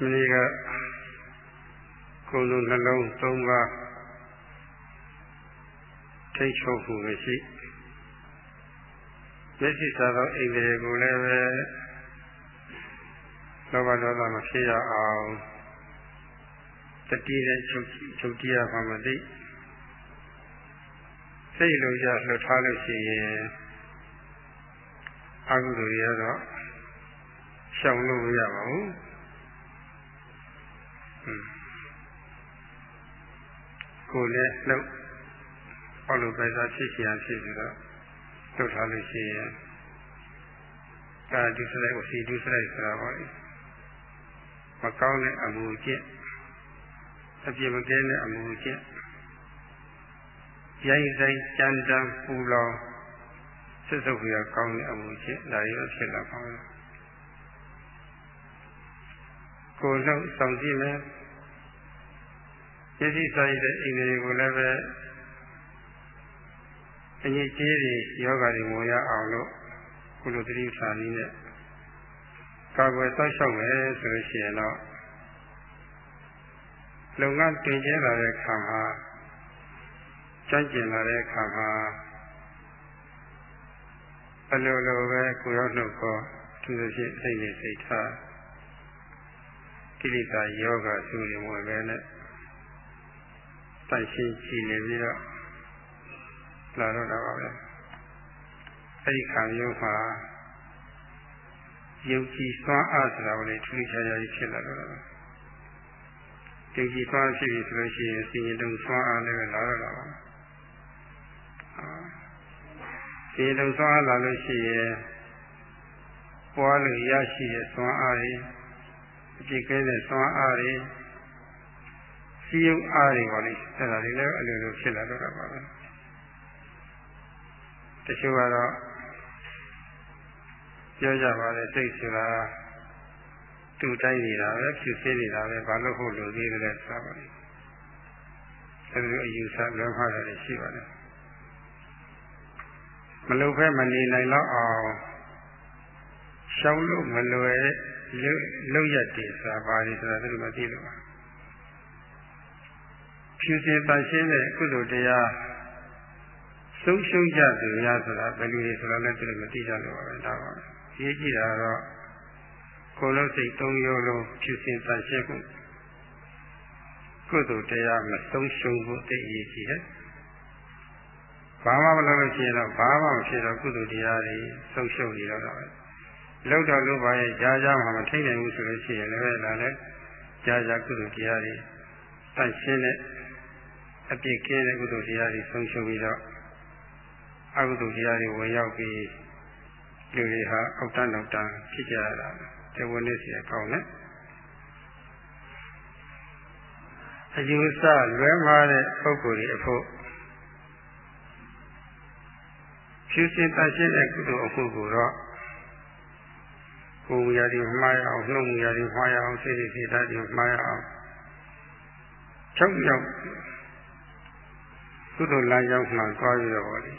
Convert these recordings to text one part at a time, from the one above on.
မင်းကကိုယ်လုံးနှလုံးသုံးပါးထိတ်ချုပ်မှုရှိမျက်စိစားသောအိမ်တွေကိုလည်းပဲလောဘဒေါသမဖြစ်ရအောင်တတိနဲ့ချုပ်ချုပ်တိရမှာမသိစိတ်လိုရလှုပ်ထားလို့ရှိရင်အကုသိုလ်တွေကတော့ရှောင်လို့မရပါဘူး ကိုယ်လည်းလှုပ်အောက်လိုပဲစားဖြစ်ချင်ဖြစ်ပြီးတော့လှုပ်ထားလို့ရှိရင်ကာဒုစရိုက်ဝစီဒုစရိုက်ဆိုတာပါလေမကောင်းတဲ့အမှုကျင့်အပြစ်မကင်းတဲ့အမှုကျင့်ရိုင်းဆိုင်ကြမ်းတမ်းပူလောင်စစ်စုပ်ပြီးတော့ကောင်းတဲ့အမှုကျင့်ဒါရောဖြစ်လာပါမယ်ကိုယ်လုံးဆောင်ကြည့်မယ် ယသိစာရတဲ့အိမ်တွေကိုလည်းပဲအငြိကြီးတွေယောဂတွေဝင်ရအောင်လို့ကုလိုတိစာနည်းနဲ့ကာကွယ်စောင့်ရှောက်မယ်ဆိုလို့ရှိရင်တော့လုပ်ငန်းတင်ကျဲလာတဲ့အခါမှာကြိုက်ကျင်လာတဲ့အခါမှာအလိုလိုပဲကိုရောက်နှုတ်ခေါ်သူတို့ရှိစိတ်နဲ့စိတ်ထားကိလေသာယောဂသူတွေဝင်ပဲနဲ့ တိုင်ရှင်းကြည့်နေပြီးတော့လာတော့တာပါပဲအဲ့ဒီခံရုပ်မှာယုံကြည်စွမ်းအားဆိုတာကိုလေထူးခြားခြားကြီးဖြစ်လာတော့တာပါယုံကြည်စွမ်းဖြစ်ပြီဆိုလို့ရှိရင်စီရင်တုံစွမ်းအားလည်းပဲလာတော့တာပါစီရင်တုံစွမ်းအားလာလို့ရှိရင်ပွားလို့ရရှိတဲ့စွမ်းအားတွေအပြည့်ကဲတဲ့စွမ်းအားတွေ စီယုံအားတွေပါလေအဲ့ဒါတွေလည်းအလိုလိုဖြစ်လာတော့တာပါပဲတချို့ကတော့ပြောကြပါလေစိတ်ဆိုတာတူတိုင်းနေတာပဲဖြူစင်းနေတာပဲဘာလို့ဟုတ်လို့သေးတယ်လဲဆိုတာပါလေအဲဒီလိုအယူဆလွဲမှားတယ်ရှိပါတယ်မလုံဖဲမနေနိုင်တော့အောင်ရှောင်းလို့မလွယ်လုံရက်တည်ဆိုတာဘာလဲဆိုတာသူမသိလို့ပါ ဖြူစင်တန်ရှင်းတဲ့ကုသိုလ်တရားဆုံးရှုံးကြသူများဆိုတာဘယ်လိုလဲဆိုတာလည်းသူတို့မသိကြလို့ပါပဲဒါပါရေးကြည့်တာတော့ကိုယ်လုံးစိတ်သုံးရိုးလုံးဖြူစင်တန်ရှင်းမှုကုသိုလ်တရားမဆုံးရှုံးဖို့သိရေးကြည့်တယ်ဘာမှမလုပ်လို့ရှိရင်တော့ဘာမှမဖြစ်တော့ကုသိုလ်တရားတွေဆုံးရှုံးနေတော့တာပဲလောက်တော့လို့ပါရဲ့ကြားကြားမှမထိနိုင်ဘူးဆိုလို့ရှိရင်လည်းဒါလည်းကြားကြားကုသိုလ်တရားတွေတန့်ရှင်းတဲ့ အပြစ်ကင်းတဲ့ကုသိုလ်တရားတွေဆုံးရှုံးပြီးတော့အကုသိုလ်တရားတွေဝင်ရောက်ပြီးလူတွေဟာအောက်တန်းနောက်တန်းဖြစ်ကြရတာတဝနည်းစီအကောင်းနဲ့အယူဆလွဲမှားတဲ့ပုဂ္ဂိုလ်တွေအဖို့ဖြူစင်တတ်ရှင်းတဲ့ကုသိုလ်အဖို့ကိုတော့ကိုယ်ရာဒီမှားရအောင်နှုတ်ရာဒီမှားရအောင်စိတ်စိတ်ဓာတ်တွေမှားရအောင်ချုပ်ရောက် ကုသိုလ်လမ်းကြောင်းမှသွားပြီးတော့ဗောလေ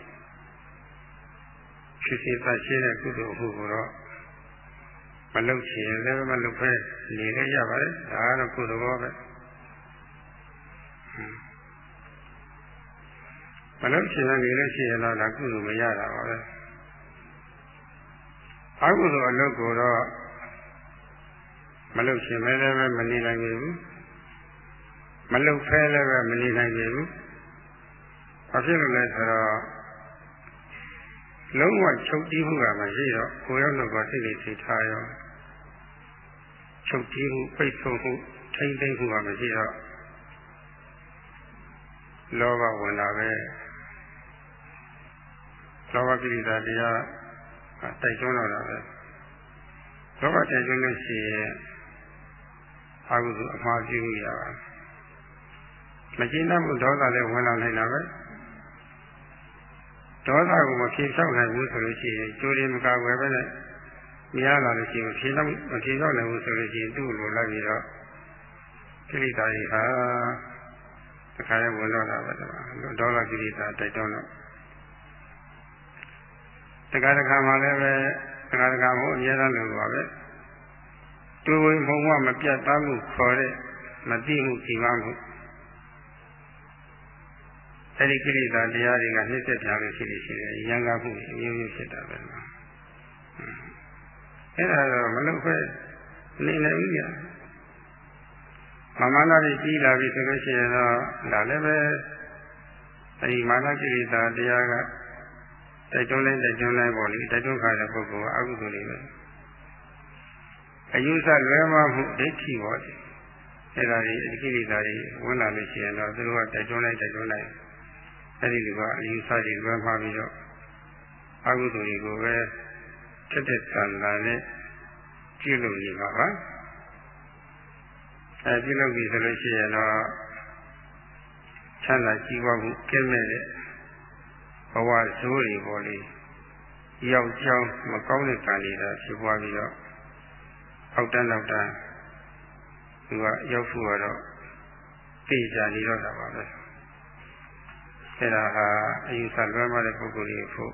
ဖြစ်ဖြစ်သရှင်းတဲ့ကုသိုလ်မှုကိုတော့မလုပ်ချင်လည်းမလုပ်ဖဲနေလည်းရပါတယ်ဒါကတော့ကုသိုလ်ဘောပဲမလုပ်ချင်လည်းနေလည်းရှိရင်တော့ဒါကုသိုလ်မရတာပါပဲအကုသိုလ်အလုပ်ကိုတော့မလုပ်ချင်လည်းပဲမနေနိုင်ဘူးမလုပ်ဖဲလည်းပဲမနေနိုင်ဘူး ဘာဖြစ်လို့လဲဆိုတော့လုံးဝချုပ်တီးမှုကမရှိတော့ကိုယ်ရောက်တော့စိတ်လေးစိတ်ထားရောချုပ်တီးမှုပိတ်ဆို့မှုထိမ့်သိမ့်မှုကမရှိတော့လောဘဝင်လာပဲလောဘကိလေသာတရားတိုက်တွန်းတော့တာပဲလောဘတိုက်တွန်းလို့ရှိရင်အာဟုအမှားပြုရပါမကျင်းတတ်မှုဒေါသလည်းဝင်လာနိုင်တာပဲ ဒေါသကိုမဖြေလျှောက်နိုင်ဘူးဆိုလို့ရှိရင်ကျိုးရင်မကဝယ်ပဲနဲ့များလာလို့ရှိရင်ဖြေလျှောက်မဖြေလျှောက်နိုင်ဘူးဆိုလို့ရှိရင်သူ့လိုလိုက်ပြီးတော့ကိလေသာတွေဟာတခါလဲဝင်တော့တာပဲဒေါသကိလေသာတိုက်တော့တော့တခါတခါမှလည်းပဲတခါတခါမို့အများအားလို့ပါပဲတူဝင်ဘုံဝမပြတ်သားမှုခေါ်တဲ့မသိမှုဒီမှမှု အဲ့ဒီကိလေသာတရားတွေကနှိမ့်ဆက်ကြလို့ရှိနေရှိတယ်ရံကားမှုအမျိုးမျိုးဖြစ်တာပဲမှာအဲ့ဒါတော့မလုပ်ပဲနေနိုင်ဘူးကြာမမနာတွေကြီးလာပြီဆိုလို့ရှိရင်တော့ဒါလည်းပဲအဲဒီမာနကိလေသာတရားကတိုက်တွန်းလိုက်တိုက်တွန်းလိုက်ပေါ့လေတိုက်တွန်းခါတဲ့ပုဂ္ဂိုလ်ကအကုသိုလ်တွေပဲအယူဆလွဲမှားမှုဒိဋ္ဌိပေါ့လေအဲ့ဒါတွေအကိလေသာတွေဝင်လာလို့ရှိရင်တော့သူတို့ကတိုက်တွန်းလိုက်တိုက်တွန်းလိုက် အဲ့ဒီလူကအယူဆတွေလွဲမှားပြီးတော့အကုသိုလ်တွေကိုပဲတက်တက်တန်တန်နဲ့ပြုလုပ်နေပါပါအဲပြုလုပ်ပြီဆိုလို့ရှိရင်တော့ချမ်းသာကြီးပွားမှုကင်းမဲ့တဲ့ဘဝဇိုးတွေပေါ်လေရောက်ကြောင်းမကောင်းတဲ့ကံတွေတော့ဖြစ်ပွားပြီးတော့အောက်တန်းနောက်တန်းသူကရောက်ဖို့ကတော့သိကြနေတော့တာပါပဲ အဲဒါဟာအယူဆလွဲမှားတဲ့ပုဂ္ဂိုလ်တွေဖို့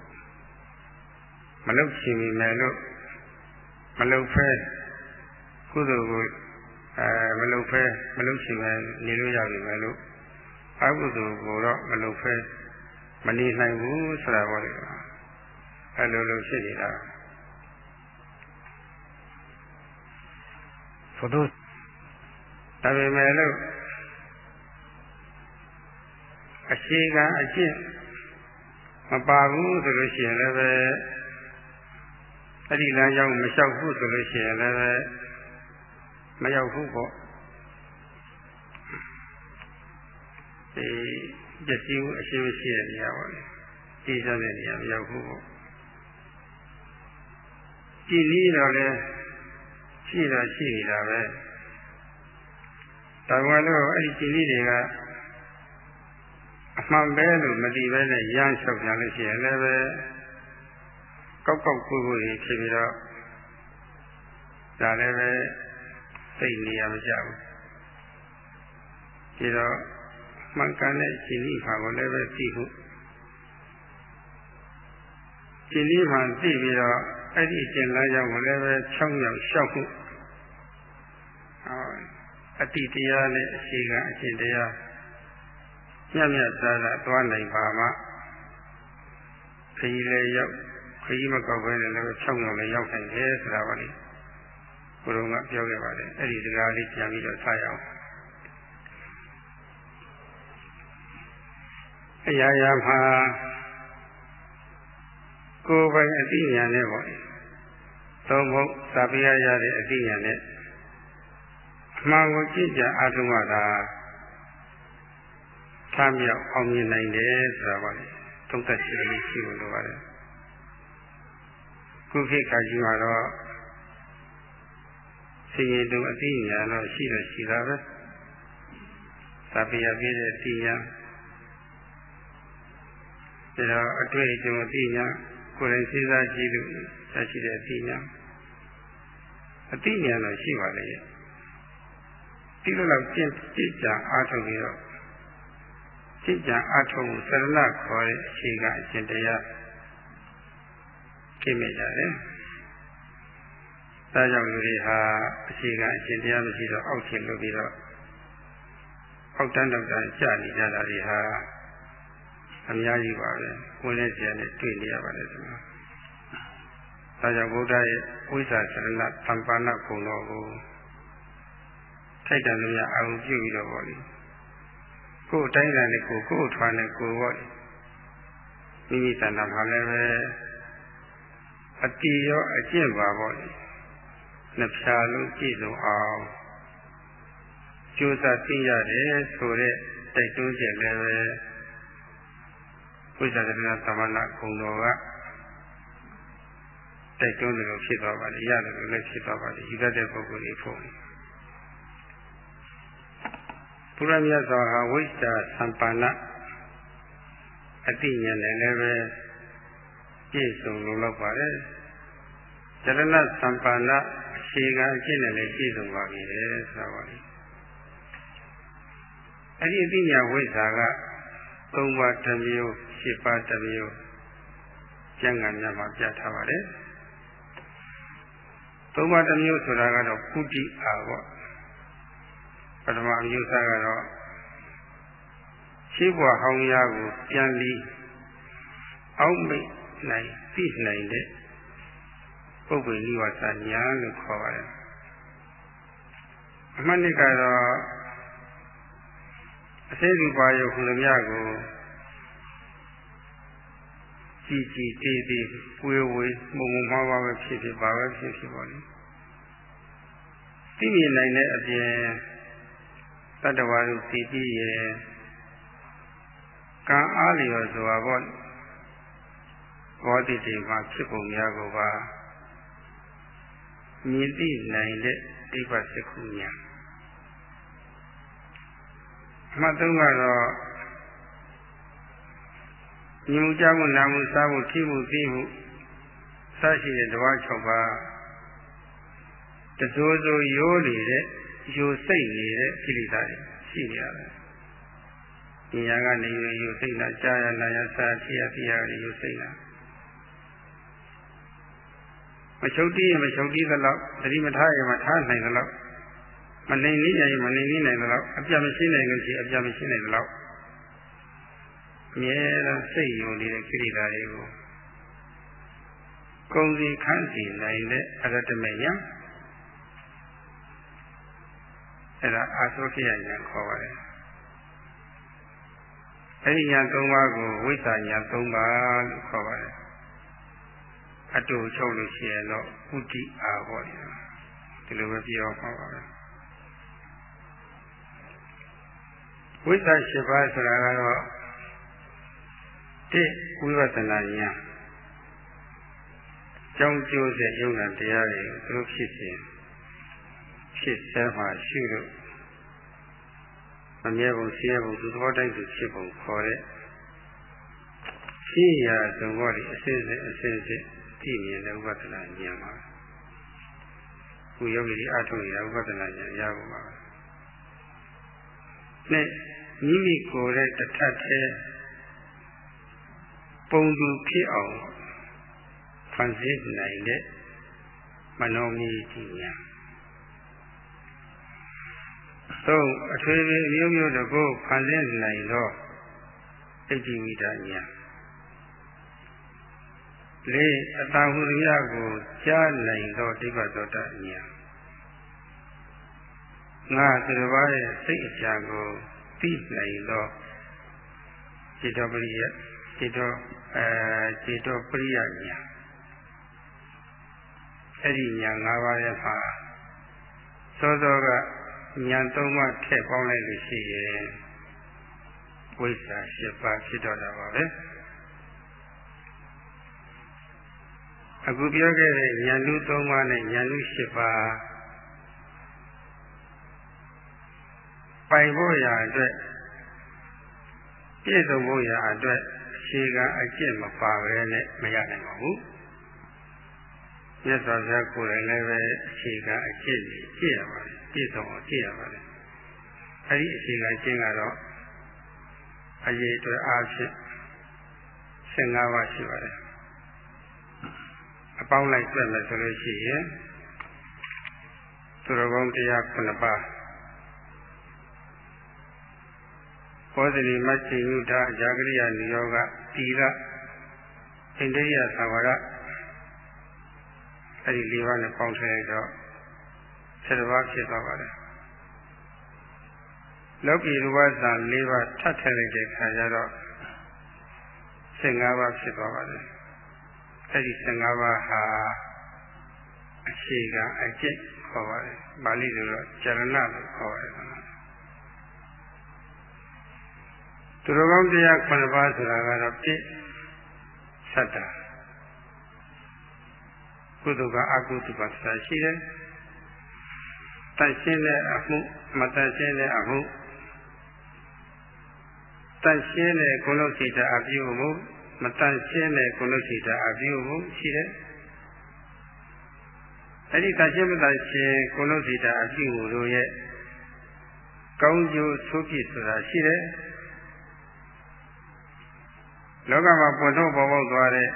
မလုတ်ချင်မိမယ်လို့မလုတ်ဖဲကုသိုလ်ကိုအဲမလုတ်ဖဲမလုတ်ချင်မယ်နေလို့ရပြီမယ်လို့အကုသိုလ်ကိုတော့မလုတ်ဖဲမနေနိုင်ဘူးဆိုတာပေါ့လေအဲလိုလိုဖြစ်နေတာဘုဒ္ဓဒါပေမဲ့လို့ အရှိကအကျင့်မပါဘူးဆိုလို့ရှိရင်လည်းပဲအဲ့ဒီလမ်းကြောင်းမလျှောက်ဘူးဆိုလို့ရှိရင်လည်းပဲမရောက်ဘူးပေါ့ဒီပစ္စည်းအရှိမရှိတဲ့နေရာပေါ့လေသိစားတဲ့နေရာမရောက်ဘူးပေါ့ကြည်ပြီးတော့လဲရှိတော့ရှိနေတာပဲဒါကလည်းအဲ့ဒီကြည်ပြီးတွေက အမှန်ပဲလို့မသိပဲနဲ့ရမ်းလျှောက်ကြလို့ရှိရင်လည်းပဲကောက်ကောက်ကိုယ်ကိုယ်ဖြစ်ပြီးတော့ဒါလည်းပဲသိနေရမကြဘူးဒီတော့မှန်ကန်တဲ့ရှင်ဤဘာကိုလည်းပဲသိဖို့ရှင်ဤဘာသိပြီးတော့အဲ့ဒီရှင်လမ်းကြောင်းကိုလည်းပဲ၆ရောက်လျှောက်ဖို့အတိတရားနဲ့အရှိကအရှင်တရား ညံ့ညံ့သားသားသွားနိုင်ပါမှခရီးလည်းရောက်ခရီးမကောက်ပဲလည်း6ရောက်လည်းရောက်နိုင်တယ်ဆိုတာပါလေဘုရုံကပြောခဲ့ပါတယ်အဲ့ဒီစကားလေးပြန်ပြီးတော့ဆက်ရအောင်အရာရာမှာကိုယ်ပိုင်အသိဉာဏ်နဲ့ပေါ့သုံးဖို့သာပြရရတဲ့အသိဉာဏ်နဲ့အမှန်ကိုကြည့်ကြအားထုတ်မှသာ ဆမ်းမြောက်အောင်မြင်နိုင်တယ်ဆိုတာပါလေသုံးသက်ရှိလို့ရှိလို့လိုပါတယ်ခုခေတ်ခါကြီးမှာတော့စီရင်တုံအသိဉာဏ်တော့ရှိတော့ရှိတာပဲသာပြရပြည့်တဲ့တရားဒါတော့အတွေ့အကြုံအသိဉာဏ်ကိုယ်တိုင်စဉ်းစားကြည့်လို့ရရှိတဲ့အသိဉာဏ်အသိဉာဏ်တော့ရှိပါလေရဲ့ဒီလိုလောက်ကျင့်ကြည်ကြအားထုတ်ပြီးတော့ ကျင့်ကြအားထုတ်မှုသရဏခေါ်တဲ့အခြေခံအရှင်တရားသိမိကြတယ်ဒါကြောင့်လူတွေဟာအခြေခံအရှင်တရားမရှိတော့အောက်ချင်လို့ပြီးတော့အောက်တန်းတော့တန်းကြာနေကြတာတွေဟာအများကြီးပါပဲကိုယ်နဲ့ဆရာနဲ့တွေ့နေရပါတယ်ဒီမှာဒါကြောင့်ဘုရားရဲ့ဝိဇ္ဇာစရဏသံပါဏဂုဏ်တော်ကိုထိုက်တန်လို့ရအောင်ပြုပြီးတော့ပေါ့လေ ကိုယ်အတိုင်းနဲ့ကိုယ်ကိုယ်ထွားနဲ့ကိုယ်ပေါ့လေမိမိတဏ္ဍာမှာလည်းပဲအတိရောအကျင့်ပါပေါ့လေနှစ်ဖြာလုံးကြည့်လို့အောင်ကြိုးစားသိရတယ်ဆိုတဲ့တိုက်တွန်းချက်လည်းပဲဝိဇ္ဇာကရဏသမဏဂုံတော်ကတိုက်တွန်းတယ်လို့ဖြစ်သွားပါလေရတယ်လို့လည်းဖြစ်သွားပါလေယူတတ်တဲ့ပုဂ္ဂိုလ်တွေဖို့ ရားမြတ်စွာဟာဝိဇ္ဇာသံပါဏအတိညာနဲ့လည်းပဲပြည့်စုံလို့လောက်ပါတယ်ဇရဏသံပါဏအခြေခံအကျင့်နဲ့လည်းပြည့်စုံပါပြီလေဆိုတာပါလေအဲ့ဒီအတိညာဝိဇ္ဇာက၃ပါးတစ်မျိုး၈ပါးတစ်မျိုးကျမ်းဂန်များမှာပြထားပါတယ်သုံးပါးတစ်မျိုးဆိုတာကတော့ကုတိအာပေါ့ပ ထမအမျိုးသားကတော့ရှိဘွားဟောင်းရကိုပြန်ပြီးအောက်မိတ်နိုင်သိနိုင်တဲ့ပုပ္ပိနိဝါစညာလို့ခေါ်ပါတယ်အမှတ်နှစ်ကတော့အသေးစုပါယုခုလိုများကိုကြည်ကြည်တေးသေးဝေဝေမုံမမှားပါပဲဖြစ်ဖြစ်ပါပဲဖြစ်ဖြစ်ပါလိမ့်သိမြင်နိုင်တဲ့အပြင် တတ္တဝါတို့သိပြီးရဲ့ကံအားလျော်စွာပေါ့ဘောတိတေမှာဖြစ်ပုံများကိုပါမြင်သိနိုင်တဲ့ဒိဗ္ဗစက္ခုညာအမှတ်သုံးကတော့မြင်မှုကြားမှုနားမှုစားမှုထိမှုသိမှုစရှိတဲ့တဝါ၆ပါးတစိုးစိုးရိုးနေတဲ့ ယူစိတ်နေတဲ့ကိလေသာတွေရှိနေရတယ်။ဉာဏ်ကနေယူစိတ်နာကြားရနာရစားဖြစ်ရပြရယူစိတ်နာမချုပ်တီးရင်မချုပ်တီးသလောက်သတိမထားရင်မထားနိုင်သလောက်မနိုင်နည်းရင်မနိုင်နည်းနိုင်သလောက်အပြတ်မရှိနိုင်လို့ရှိအပြတ်မရှိနိုင်သလောက်အမြဲတမ်းစိတ်ယုံနေတဲ့ကိရိတာတွေကိုကုံစီခန့်စီနိုင်တဲ့အရတမေညာ အဲ့ဒါအာသောကိယညာခေါ်ပါတယ်အဲ့ဒီညာ၃ပါးကိုဝိသညာ၃ပါးလို့ခေါ်ပါတယ်အတူချုပ်လို့ရှိရင်တော့ဥတိအာဟောတယ်ဒီလိုပဲပြောမှာပါပဲဝိသ၈ပါးဆိုတာကတော့တိဝိပဿနာဉာဏ်ကြောင်းကျိုးတဲ့ယုံနာတရားတွေသူတို့ဖြစ်စဉ် ဖြစ်စဲမှာရှိလို့မမြဲပုံဆင်းရဲပုံသူသဘောတိုက်သူဖြစ်ပုံခေါ်တဲ့ရှိရာသဘောတွေအစစ်စစ်အစစ်စစ်ကြည့်မြင်တဲ့ဥပဒနာဉာဏ်ပါခုယောဂီအထုံရဥပဒနာဉာဏ်ရဖို့ပါနဲ့မိမိကိုယ်ရဲ့တထက်သေးပုံသူဖြစ်အောင်ဖန်ဆင်းနိုင်တဲ့မနောမီကြီးညာ သို့အထွေထွေအမျိုးမျိုးတကုဖန်ဆင်းနိုင်သောဣတိဝိဒညာလေးအတာဟုရကိုကြားနိုင်သောဒိဗ္ဗသောတညာငါသူတစ်ပါးရဲ့စိတ်အကြံကိုသိနိုင်သောจิตပရိယจิตအဲจิตပရိယညာအဲ့ဒီညာ၅ပါးရဲ့မှာစောစောက ညာ၃ပါးထည့်ပေါင်းလိုက်လို့ရှိရင်ဝိဇ္ဇာ၈ပါးဖြစ်တော့တာပါပဲအခုပြောခဲ့တဲ့ဉာဏ်လူ၃ပါးနဲ့ဉာဏ်လူ၈ပါးပိုင်ဖို့ရာအတွက်ပြည့်စုံဖို့ရာအတွက်အခြေခံအကျင့်မပါဘဲနဲ့မရနိုင်ပါဘူးမြတ်စွာဘုရားကိုယ်တိုင်လည်းပဲအခြေခံအကျင့်ကြီးကြည့်ရပါတယ် ပြည့်စုံအောင်ကြည့်ရပါတယ်အဲဒီအခြေခံကျင့်ကတော့အရေးအတွက်အားဖြင့်15ပါးရှိပါတယ်အပေါင်းလိုက်ပြတ်မယ်ဆိုလို့ရှိရင်သူတော်ကောင်းတရား9ပါးဘောဇနီမတ်ချိယုဒအကြာကရိယာနိယောဂတီရဣန္ဒိယသဝရအဲ့ဒီ၄ပါးနဲ့ပေါင်းထည့်လိုက်တော့ 7ပါးဖြစ်သွားပါတယ်လောကီရူပသံ၄ပါးထပ်ထည့်လိုက်တဲ့အခါကျတော့15ပါးဖြစ်သွားပါတယ်အဲ့ဒီ15ပါးဟာအခြေခံအကျင့်ခေါ်ပါတယ်ပါဠိလိုတော့ကျရဏလို့ခေါ်ပါတယ်သူတော်ကောင်းတရား9ပါးဆိုတာကတော့ပြည့်သတ္တာကုသိုလ်ကအကုသိုလ်ကဆက်ရှိတယ် တန်ရှင်းတဲ့အမှုမတန်ရှင်းတဲ့အမှုတန်ရှင်းတဲ့ကုလစိတ်အပြုမှုမတန်ရှင်းတဲ့ကုလစိတ်အပြုမှုရှိတယ်အဲ့ဒီတန်ရှင်းမတန်ရှင်းကုလစိတ်အပြုမှုတို့ရဲ့ကောင်းကျိုးဆိုးပြစ်ဆိုတာရှိတယ်လောကမှာပွင့်ထုတ်ပေါ်ပေါက်သွားတဲ့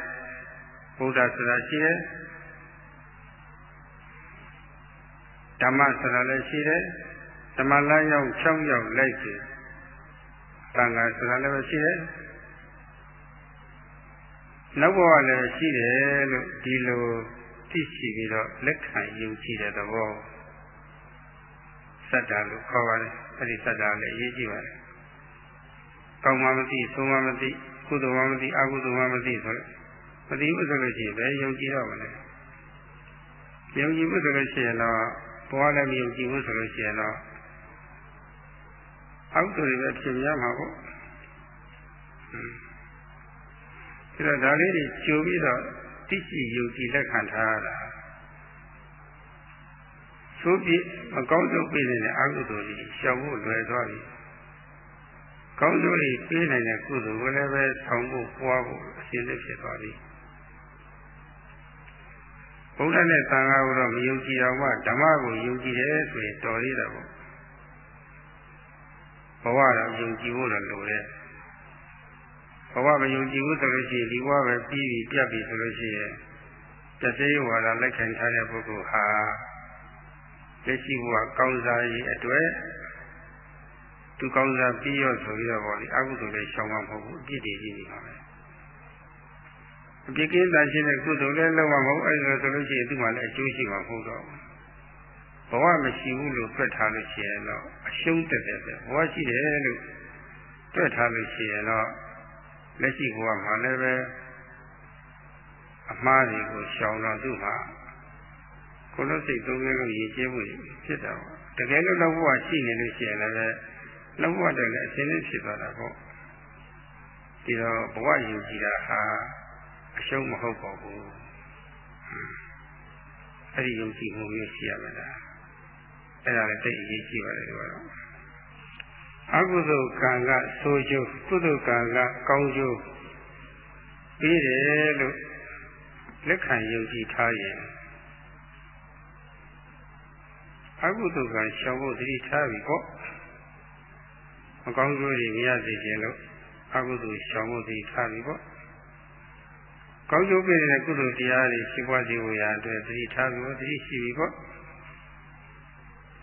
ဘုရားဆိုတာရှိတယ် ဓမ္မဆိုတာလည်းရှိတယ်ဓမ္မလမ်းရောက်၆ရောက်လိုက်ပြီသံဃာဆိုတာလည်းရှိတယ်နောက်ဘဝလည်းရှိတယ်လို့ဒီလိုသိရှိပြီးတော့လက်ခံယုံကြည်တဲ့သဘောစัจ जा လို့ခေါ်ပါတယ်အဲ့ဒီစัจ जा လည်းအရေးကြီးပါတယ်ကောင်းမှမသိဆိုးမှမသိကုသိုလ်မှမသိအကုသိုလ်မှမသိဆိုတော့မသိဘူးဆိုလို့ရှိရင်ဘယ်ယုံကြည်တော့မလဲယုံကြည်မှုဆိုလို့ရှိရင်တော့ ဘဝလည်းမယုံကြည်ဘူးဆိုလို့ရှိရင်တော့အောက်တွေပဲဖြစ်များမှာပေါ့အဲဒါဒါလေးတွေကြိုပြီးတော့သိရှိယုံကြည်လက်ခံထားရတာသို့ပြမကောင်းဆုံးပေးနေတဲ့အာဟုသိုလ်ကြီးရှောင်ဖို့လွယ်သွားပြီကောင်းကျိုးတွေပေးနိုင်တဲ့ကုသိုလ်ကိုလည်းပဲဆောင်ဖို့ပွားဖို့အရှင်းလေးဖြစ်သွားပြီ ဘုရားနဲ့သံဃာကိုတော့မယုံကြည်တော့မှဓမ္မကိုယုံကြည်တယ်ဆိုရင်တော်သေးတယ်ပေါ့ဘဝတော့ယုံကြည်ဖို့တော့လိုတယ်ဘဝမယုံကြည်ဘူးဆိုလို့ရှိရင်ဒီဘဝပဲပြီးပြီပြတ်ပြီဆိုလို့ရှိရင်တတိယဝါဒလက်ခံထားတဲ့ပုဂ္ဂိုလ်ဟာလက်ရှိဘဝကောင်းစားရေးအတွက်သူကောင်းစားပြီးရောဆိုပြီးတော့ဗောလေအကုသိုလ်တွေရှောင်မှာမဟုတ်ဘူးအပြစ်တွေကြီးနေပါမယ် အပြစ်ကင်းတာရှိတဲ့ကုသိုလ်လည်းလုပ်မှာမဟုတ်အဲ့ဒါဆိုလို့ရှိရင်သူ့မှာလည်းအကျိုးရှိမှာမဟုတ်တော့ဘူးဘဝမရှိဘူးလို့တွက်ထားလို့ရှိရင်တော့အရှုံးတက်တယ်ပဲဘဝရှိတယ်လို့တွက်ထားလို့ရှိရင်တော့လက်ရှိဘဝမှာလည်းပဲအမှားတွေကိုရှောင်တော့သူ့မှာကိုယ်လုံးစိတ်သုံးရလို့ရည်ကျဲမှုဖြစ်တာပေါ့တကယ်လို့တော့ဘဝရှိနေလို့ရှိရင်လည်းလုံးဝတည်းလည်းအရှင်းလေးဖြစ်သွားတာပေါ့ဒီတော့ဘဝယုံကြည်တာဟာ အရှုံးမဟုတ်ပါဘူးအဲ့ဒီယုံကြည်မှုမျိုးရှိရမှာလားအဲ့ဒါလည်းတိတ်အရေးကြီးပါတယ်ဒီကတော့အကုသိုလ်ကံကဆိုးကျိုးကုသိုလ်ကံကကောင်းကျိုးပြီးတယ်လို့လက်ခံယုံကြည်ထားရင်အကုသိုလ်ကရှောင်ဖို့သတိထားပြီပေါ့မကောင်းကျိုးတွေမရစေခြင်းလို့အကုသိုလ်ရှောင်ဖို့သတိထားပြီပေါ့ ကောင်းကျိုးပေးတဲ့ကုသိုလ်တရားတွေရှိပွားစေဖို့ရာအတွက်သတိထားပြီးသတိရှိပြီပေါ့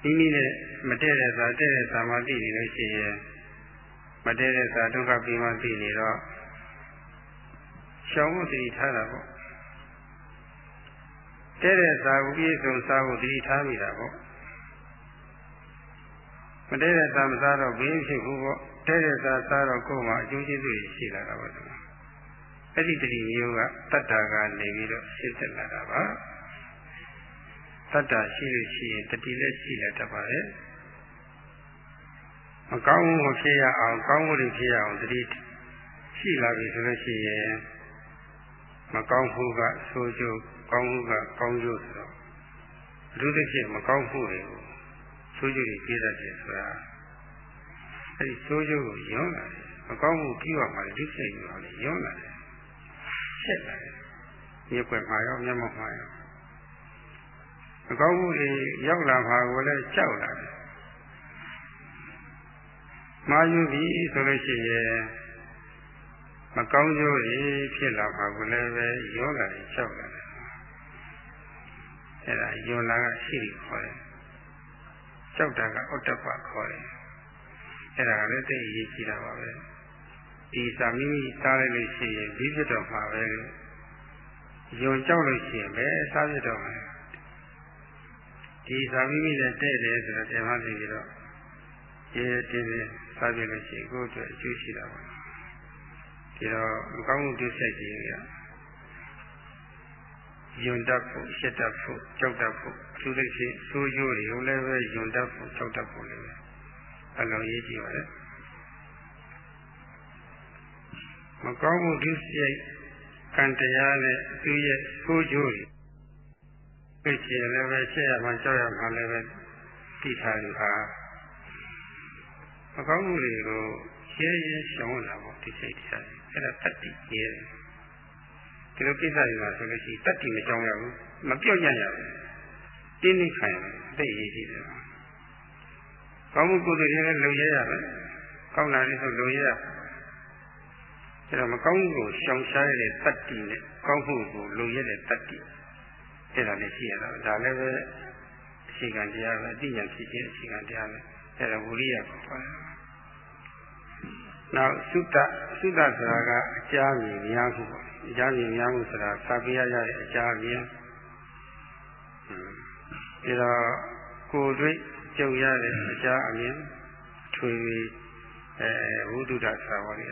မိမိနဲ့မတည့်တဲ့သာတည့်တဲ့သာမသိနေလို့ရှိရင်မတည့်တဲ့သာဒုက္ခပြီးမှသိနေတော့ရှောင်ဖို့သတိထားတာပေါ့တည့်တဲ့သာကိုပြည့်စုံစားဖို့သတိထားမိတာပေါ့မတည့်တဲ့သာမစားတော့ဘင်းဖြစ်ဘူးပေါ့တည့်တဲ့သာစားတော့ကိုယ်မှာအကျိုးကျေးဇူးရှိလာတာပေါ့ အဲ့ဒီတတိမျိုးကတတ္တာကနေပြီးတော့ရှင်းသက်လာတာပါတတ္တာရှိလို့ရှိရင်တတိလည်းရှိရတတ်ပါရဲ့မကောင်းမှုမဖြစ်ရအောင်ကောင်းမှုတွေဖြစ်ရအောင်တတိရှိလာပြီဆိုလို့ရှိရင်မကောင်းမှုကဆိုးကျိုးကောင်းမှုကကောင်းကျိုးဆိုတော့အထူးသဖြင့်မကောင်းမှုတွေကိုဆိုးကျိုးတွေပြည့်တတ်တယ်ဆိုတာအဲဒီဆိုးကျိုးကိုယွန်းလာတယ်မကောင်းမှုပြီးတော့မှဒုစရိုက်ရောလေယွန်းလာတယ် ဖြစ်လာတယ်မြေွက်မှာရောမျက်မှောက်မှာရောမကောင်းမှုတွေရောက်လာမှာကိုလည်းကြောက်လာတယ်မာယူပြီဆိုလို့ရှိရင်မကောင်းကျိုးတွေဖြစ်လာမှာကိုလည်းပဲယောဂတွေကြောက်လာတယ်အဲ့ဒါယောလာကရှိတယ်ခေါ်တယ်ကြောက်တာကဩတ္တပခေါ်တယ်အဲ့ဒါကလည်းသိအရေးကြီးတာပါပဲ ဒီစာမိမိစားလိုက်လို့ရှိရင်ဒီဖြစ်တော့မှာပဲယုံကြောက်လို့ရှိရင်ပဲစားဖြစ်တော့မှာဒီစာမိမိနဲ့တဲ့တယ်ဆိုတော့တရားမှသိပြီးတော့ရေတင်းတင်းစားပြလို့ရှိရင်ကိုယ့်အတွက်အကျိုးရှိတာပါဒီတော့မကောင်းမှုဒုစရိုက်ကြီးကယွန်တတ်ဖို့ရှက်တတ်ဖို့ကြောက်တတ်ဖို့သူသိချင်းဆိုးကျိုးတွေကိုလည်းပဲယွန်တတ်ဖို့ကြောက်တတ်ဖို့လည်းအလုံးရေးကြည့်ပါလေ မကောင်းမှုဒုစရိုက်ကံတရားနဲ့သူရဲ့ဆိုးကျိုးတွေသိချင်လည်းပဲရှက်ရမှကြောက်ရမှလည်းပဲသိထားလို့ဟာမကောင်းမှုတွေကိုရဲရဲရှောင်လာဖို့ဒီစိတ်တရားအဲ့ဒါတတ္တိရဲဒီလိုကိစ္စတွေမှာဆိုလို့ရှိရင်တတ္တိမကြောင်ရဘူးမပြော့ညံ့ရဘူးတင်းနေခံရတယ်တိတ်ရေးကြည့်တယ်ကောင်းမှုကုသိုလ်တွေလည်းလုံရရပဲကောင်းတာလေးဆိုလုံရရ အဲ့တော့မကောင်းမှုကိုရှောင်ရှားရတဲ့တတ္တိနဲ့ကောင်းမှုကိုလုံရတဲ့တတ္တိအဲ့ဒါလည်းရှိရတာဒါလည်းပဲရှအခြေခံတရားပဲအတိညာဖြစ်ခြင်းအခြေခံတရားပဲအဲဒါဝိရိယကိုခေါ်တယ်နောက်သုတ္တသုတ္တဆိုတာကအကြာမြင်များမှုပေါ့အကြာမြင်များမှုဆိုတာစာပြရရတဲ့အကြာမြင်ပြီးတော့ကိုယ်တွေ့ကြုံရတဲ့အကြာအမြင်ထွေအဲဝိတုဒ္ဒဆိုတာပေါ့လေ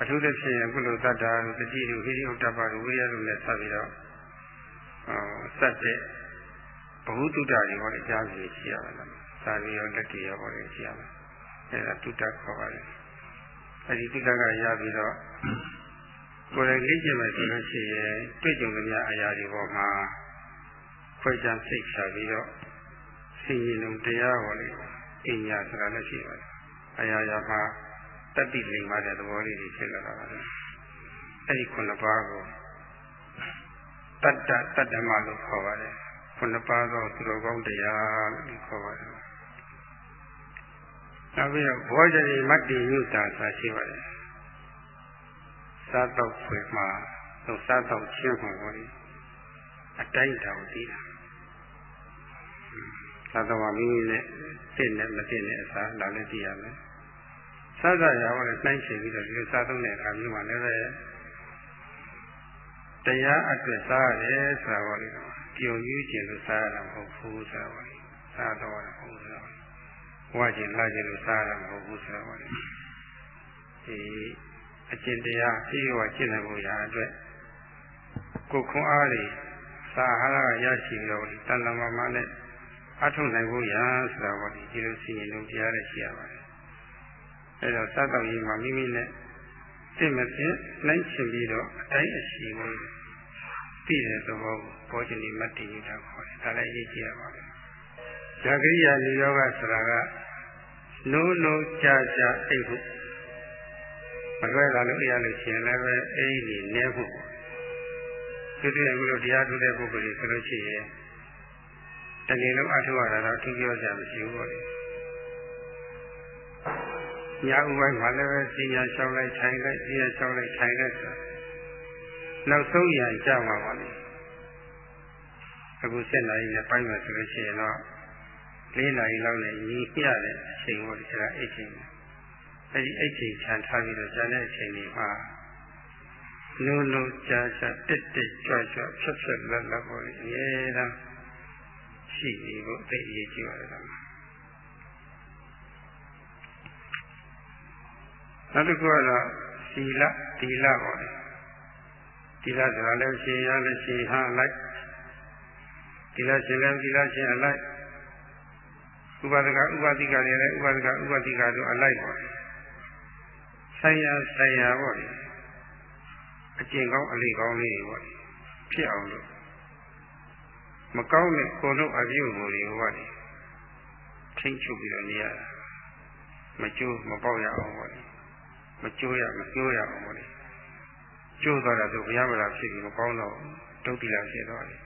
အထူးသဖြင့်ကုလသတ္တာတတိတို့ဟိရိဥတ္တပတို့ဝိရိယတို့နဲ့ဆက်ပြီးတော့စက်တဲ့ဘဝတုဒ္ဒတွေဟောလေကြားစီရှိရပါလားစာရီရောလက်တီရောဟောလေရှိရပါအဲဒါတုဒ္ဒခေါ်ပါတယ်အဲဒီတုဒ္ဒကရပြီးတော့ကိုယ်လည်းလေ့ကျင့်မှဆိုလို့ရှိရင်တွေ့ကြုံကြတဲ့အရာတွေပေါ်မှာခွဲခြားစိတ်ချပြီးတော့ဆင်ရင်လုံးတရားဟောလေအညာဆိုတာလည်းရှိပါတယ်အရာရာမှာ တတိလိမ္မာတဲ့သဘောလေးတွေဖြစ်လာတာပါအဲဒီခုနှစ်ပါးကိုတတ္တတတ္တမလို့ခေါ်ပါတယ်ခုနှစ်ပါးသောသူတော်ကောင်းတရားလို့ခေါ်ပါတယ်နောက်ပြီးတော့ဘောဇတိမတ္တိယုတာဆိုရှိပါတယ်စားတော့ဖွယ်မှာသူစားတော့ချင်းမှာပေါ့လေအတိုင်းတောင်သိတာစားတော့မိမိနဲ့သိနဲ့မသိနဲ့အစားဒါလည်းသိရမယ် စားစားရအောင်လည်းနှိုင်းချင်ပြီးတော့ဒီလိုစားသုံးတဲ့အခါမျိုးမှာလည်းပဲတရားအတွက်စားရတယ်ဆိုတာပေါ့လေပြုံယူခြင်းလို့စားရတာမဟုတ်ဘူးဆိုတာပေါ့လေစားတော့ရဟုတ်ဆိုတာဝါခြင်းလာခြင်းလို့စားရတာမဟုတ်ဘူးဆိုတာပေါ့လေဒီအကျင့်တရားအပြည့်အဝကျင့်နိုင်ဖို့ရာအတွက်ကိုခွန်အားတွေစာဟာရရရှိပြီးတော့တန်လမမနဲ့အထုံနိုင်ဖို့ရာဆိုတာပေါ့လေဒီလိုစီရင်လို့တရားတွေရှိရပါတယ် အဲတော့စတော့ရေးမှာမိမိနဲ့သိမဖြင့်လိုက်ချင်ပြီးတော့အတိုင်းအစီကိုသိတဲ့သဘောကိုဘောဇနီမတ္တိယတာခေါ်တယ်ဒါလည်းရေးကြည့်ရပါမယ်ဇာကရိယာနိယောဂဆိုတာကနိုးနိုးကြာကြာအိတ်ဖို့မလွဲတာလို့အရာလို့ရှိရင်လည်းပဲအိတ်နေနေဖို့သူတို့အခုလိုတရားထုတဲ့ပုဂ္ဂိုလ်တွေဆိုလို့ရှိရင်တကယ်လို့အထုရတာတော့သူပြောကြမရှိဘူးပေါ့လေ ညာဥပိုင်းမှာလည်းပဲစီညာလျှောက်လိုက်ခြိုင်လိုက်စီညာလျှောက်လိုက်ခြိုင်လိုက်ဆိုနောက်ဆုံးရကြမှာပါလေအခု7နာရီနဲ့ပိုင်းမှာဆိုလို့ရှိရင်တော့4နာရီလောက်နဲ့ညီပြတဲ့အချိန်ကိုဒီကအိတ်ချိန်အဲဒီအိတ်ချိန်ခြံထားပြီးတော့ကျန်တဲ့အချိန်တွေမှာလုံးလုံးကြာကြာတက်တက်ကြွကြွဖြတ်ဖြတ်လက်လက်ပေါ်လေအများအားရှိနေဖို့သိအရေးကြီးပါတယ် နောက်တစ်ခုကတော့သီလသီလပေါ့လေသီလဆိုတာလည်းရှင်ရလည်းရှင်ဟာလိုက်သီလရှင်လည်းသီလရှင်အလိုက်ဥပဒကဥပတိကလည်းဥပဒကဥပတိကတို့အလိုက်ပေါ့ဆိုင်ရာဆိုင်ရာပေါ့လေအကျင့်ကောင်းအလေးကောင်းလေးတွေပေါ့လေဖြစ်အောင်လို့မကောင်းတဲ့ကိုယ်တို့အပြုအမူတွေကိုပေါ့လေထိမ့်ချုပ်ပြီးတော့နေရတာမကျိုးမပေါက်ရအောင်ပေါ့လေ မကျိုးရမကျိုးရအောင်ပေါ့လေကျိုးသွားတာဆိုဘုရားမလားဖြစ်ပြီးမကောင်းတော့ဒုက္ခိလာဖြစ်သွားတယ်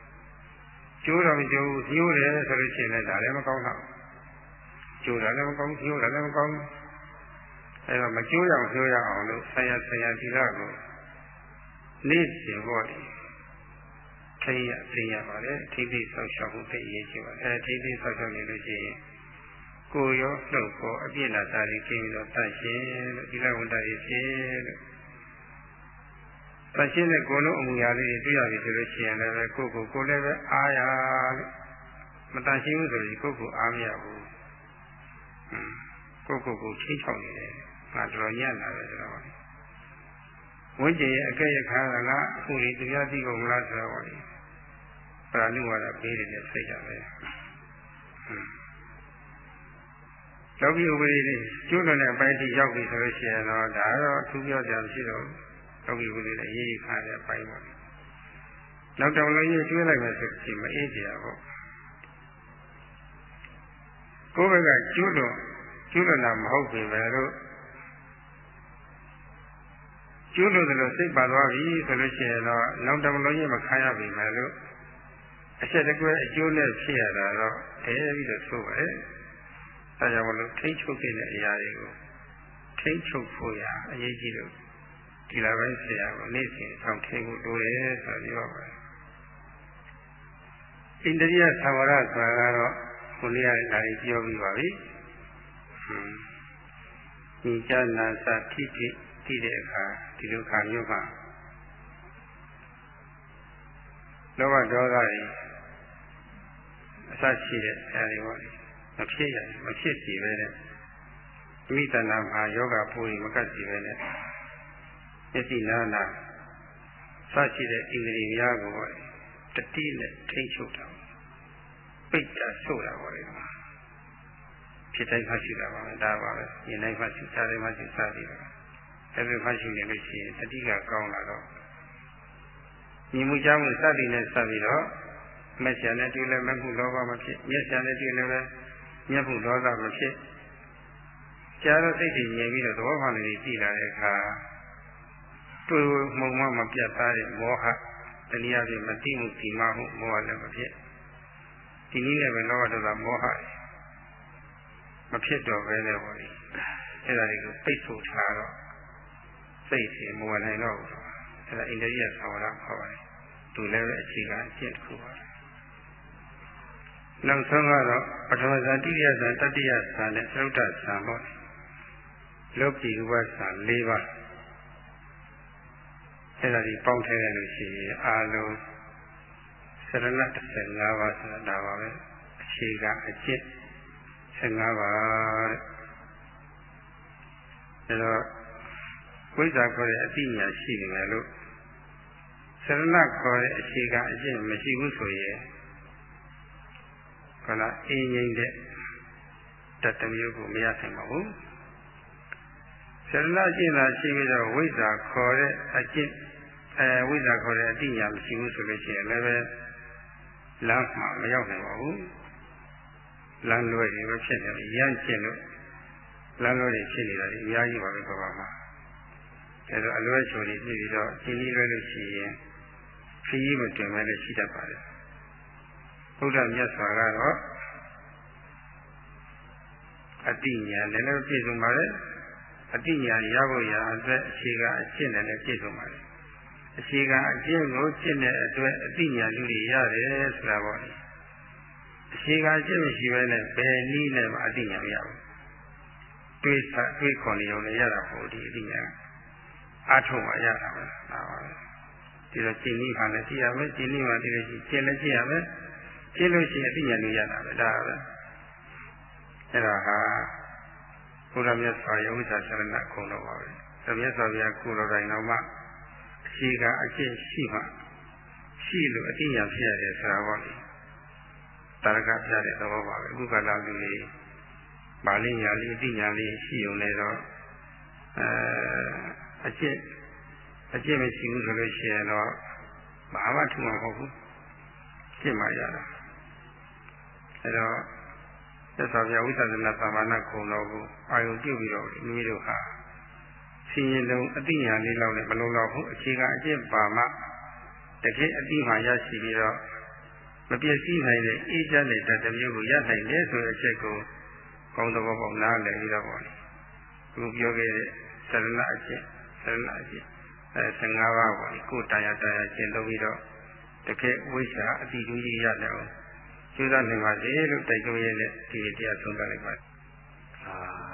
ကျိုးတော့မကျိုးဘူးညိုးတယ်ဆိုလို့ရှိရင်လည်းဒါလည်းမကောင်းတော့ကျိုးတာလည်းမကောင်းညိုးတာလည်းမကောင်းအဲတော့မကျိုးရအောင်ကျိုးရအောင်လို့ဆရာဆရာဒီလာကိုနေ့စဉ်ပေါ့လေထိရသိရပါလေထိသိဆောက်ရှောက်ဖို့သိရရှိပါအဲထိသိဆောက်ရှောက်နေလို့ရှိရင် ကိုယ်ရောနှုတ်ကိုအပြည့်လာစားပြီးကျင်းပြီးတော့တတ်ရှင်လို့ဒီလဝန္တရဖြစ်လို့တတ်ရှင်တဲ့ကိုယ်လုံးအမူအရာလေးတွေတွေ့ရပြီဆိုလို့ရှိရင်လည်းကိုယ့်ကိုယ်ကိုယ်လည်းပဲအားရလို့မတန်ရှင်းဘူးဆိုရင်ကိုယ့်ကိုယ်အားမရဘူးကိုယ့်ကိုယ်ကိုချိတ်ချောက်နေတယ်ငါတော်ညံ့လာတယ်ဆိုတော့ဝိကျင်ရဲ့အကဲ့ရခါကအခုဒီတရားသိကုန်လားဆိုတော့ပရာဏိဝါဒပေးတယ်နဲ့စိတ်ကြပဲ လောကီဥပဒေတွေကျွလွန်တဲ့အပိုင်းထိရောက်ပြီဆိုလို့ရှိရင်တော့ဒါတော့အထူးပြောကြမရှိတော့လောကီဥပဒေတွေရေးခါတဲ့အပိုင်းပေါ့နောက်တောင်လည်းရေးကျွေးလိုက်မယ်ဆိုရင်မအေးကြဘူးကိုယ့်ဘက်ကကျွလွန်ကျွလွန်တာမဟုတ်ပြီပဲလို့ကျွလွန်တယ်လို့စိတ်ပါသွားပြီဆိုလို့ရှိရင်တော့နောက်တောင်လည်းရေးမခံရပြီမယ်လို့အချက်တကွဲအကျိုးနဲ့ဖြစ်ရတာတော့အဲပြီးတော့ဆိုပါရဲ့ အဲကြောင့်မလို့ထိတ်ချုပ်တဲ့အရာတွေကိုထိတ်ချုပ်ဖို့ရအရေးကြီးလို့ဒီလိုပဲဆရာကနေ့စဉ်ဆောင်ထိတ်ဖို့လိုတယ်ဆိုပြီးတော့ပါတယ်ဣန္ဒြိယသဝရဆိုတာကတော့ခုနေ့ကဒါတွေပြောပြီးပါပြီဟွန်းဒီကြနာစာထိထိတိတဲ့အခါဒီလိုခါမျိုးမှာလောဘဒေါသတွေအစရှိတဲ့အဲဒီပေါ့လေ မဖြစ်ရမဖြစ်စီပဲတဲ့မိတနာမှာယောဂပူရီမကတ်စီပဲနဲ့မျက်စိနာနာစရှိတဲ့ဣန္ဒြေများကိုပေါ့လေတတိနဲ့ထိန်းချုပ်တာပိတ်တာဆို့တာပေါ့လေဖြစ်တိုင်းမှရှိတာပါပဲဒါပါပဲဉာဏ်တိုင်းမှရှိစားတိုင်းမှရှိစားပြီးတော့အဲဒီမှရှိနေလို့ရှိရင်တတိကကောင်းလာတော့ညီမှုကြောင့်စသည်နဲ့စပြီးတော့မက်ဆာနဲ့တွေ့လည်းမမှုလောဘမဖြစ်မျက်ဆာနဲ့တွေ့လည်း မျက်မှုဒေါသမဖြစ်ကြားတော့စိတ်တည်ငြိမ်ပြီးတော့သဘောမှန်လေးကြည်လာတဲ့အခါတွေ့မှုမှမပြတ်သားတဲ့မောဟတနည်းအားဖြင့်မသိမှုဒီမှမှုမောဟလည်းမဖြစ်ဒီနည်းနဲ့ပဲလောဘဒေါသမောဟမဖြစ်တော့ပဲလေဟောဒီအဲ့ဒါတွေကိုပိတ်ဆို့ထားတော့စိတ်စီမဝင်နိုင်တော့ဘူးအဲ့ဒါအိန္ဒိယသာဝရခေါ်ပါတယ်သူလည်းပဲအခြေခံအကျင့်တစ်ခုပါ နောက်ဆုံးကတော့ပထမဇာတိယဇာတတိယဇာနဲ့သုဒ္ဓဇာပေါ့လောကီဥပ္ပဇာ၄ပါးအဲ့ဒါဒီပေါင်းထည့်ရလို့ရှိရင်အာလုံးစရဏ15ပါးဆိုတာဒါပါပဲအခြေခံအကျင့်15ပါးတဲ့ဒါတော့ဝိဇ္ဇာခေါ်တဲ့အတိညာရှိနေတယ်လို့စရဏခေါ်တဲ့အခြေခံအကျင့်မရှိဘူးဆိုရင် ခလာအင်းငိမ့်တဲ့တတမျိုးကိုမရနိုင်ပါဘူးစရဏအကျင့်သာရှိပြီးတော့ဝိဇ္ဇာခေါ်တဲ့အကျင့်အဲဝိဇ္ဇာခေါ်တဲ့အတိညာမရှိဘူးဆိုလို့ရှိရင်လည်းပဲလမ်းမှာမရောက်နိုင်ပါဘူးလမ်းလွဲတွေပဲဖြစ်နေတယ်ရမ်းကျင်လို့လမ်းလွဲတွေဖြစ်နေတာဒီအများကြီးပါပဲကဘာမှာအဲဒါအလွဲချိုတွေပြပြီးတော့ရှင်းပြီးလွဲလို့ရှိရင်ခရီးမတွင်မဲ့လည်းရှိတတ်ပါတယ် ဘုရားမြတ်စွာကတော့အတိညာလည်းလည်းပြည့်စုံပါတယ်အတိညာရဖို့ရအတွက်အခြေခံအရှင်းနဲ့လည်းပြည့်စုံပါတယ်အခြေခံအကျင့်ကိုကျင့်တဲ့အတွက်အတိညာလူတွေရတယ်ဆိုတာပေါ့လေအခြေခံအကျင့်မရှိဘဲနဲ့ဘယ်နည်းနဲ့မှအတိညာမရဘူးတွေးစာတွေးခွန်နေုံနဲ့ရတာပေါ့ဒီအတိညာအားထုတ်မှရတာပဲဒါပါပဲဒီတော့ကျင့်နည်းမှလည်းကြည့်ရမယ်ကျင့်နည်းမှဒီလိုရှိကျင့်လည်းကြည့်ရမယ် ကျင့်လို့ရှိရင်အတိညာလူရတာပဲဒါပဲအဲ့ဒါဟာဘုရားမြတ်စွာဘုရားဥစ္စာဆရဏခုံတော်ပါပဲ။သမတ်စွာဘုရားကုတော်တိုင်တော်မှာအခြေခံအကျင့်ရှိမှရှိလို့အတိညာဖြစ်ရတယ်ဆိုတာပေါ့လေတာရကပြတဲ့သဘောပါပဲအခုကလာလူတွေပါဠိညာလေးအတိညာလေးရှိုံနဲ့တော့အဲအကျင့်အကျင့်မရှိဘူးဆိုလို့ရှိရင်တော့ဘာမှထူမှာမဟုတ်ဘူးကျင့်မှရတာ အဲတော့သက်သာပြဝိသဒနာသာမဏခုံတော်ကိုအာယုပြုပြီးတော့မိမိတို့ဟာဆင်းရဲလုံးအတိညာလေးလောက်နဲ့မလုံလောက်ဘူးအခြေခံအကျင့်ပါမှတကယ်အတိမှရရှိပြီးတော့မပြည့်စည်နိုင်တဲ့အေးချမ်းတဲ့တမျိုးကိုရနိုင်တယ်ဆိုတဲ့အချက်ကိုကောင်းသဘောပေါက်နားလည်ပြီးတော့ပေါ့လေသူပြောခဲ့တဲ့သရဏအကျင့်သရဏအကျင့်အဲ15ပါးပေါ့လေကိုတရားတရားကျင့်သုံးပြီးတော့တကယ်ဝိရှာအတိတူကြီးရတယ်အောင် ကျိုးစားနိုင်ပါစေလို့တိုက်တွန်းရတဲ့ဒီတရားဆုံးသတ်လိုက်ပါအာ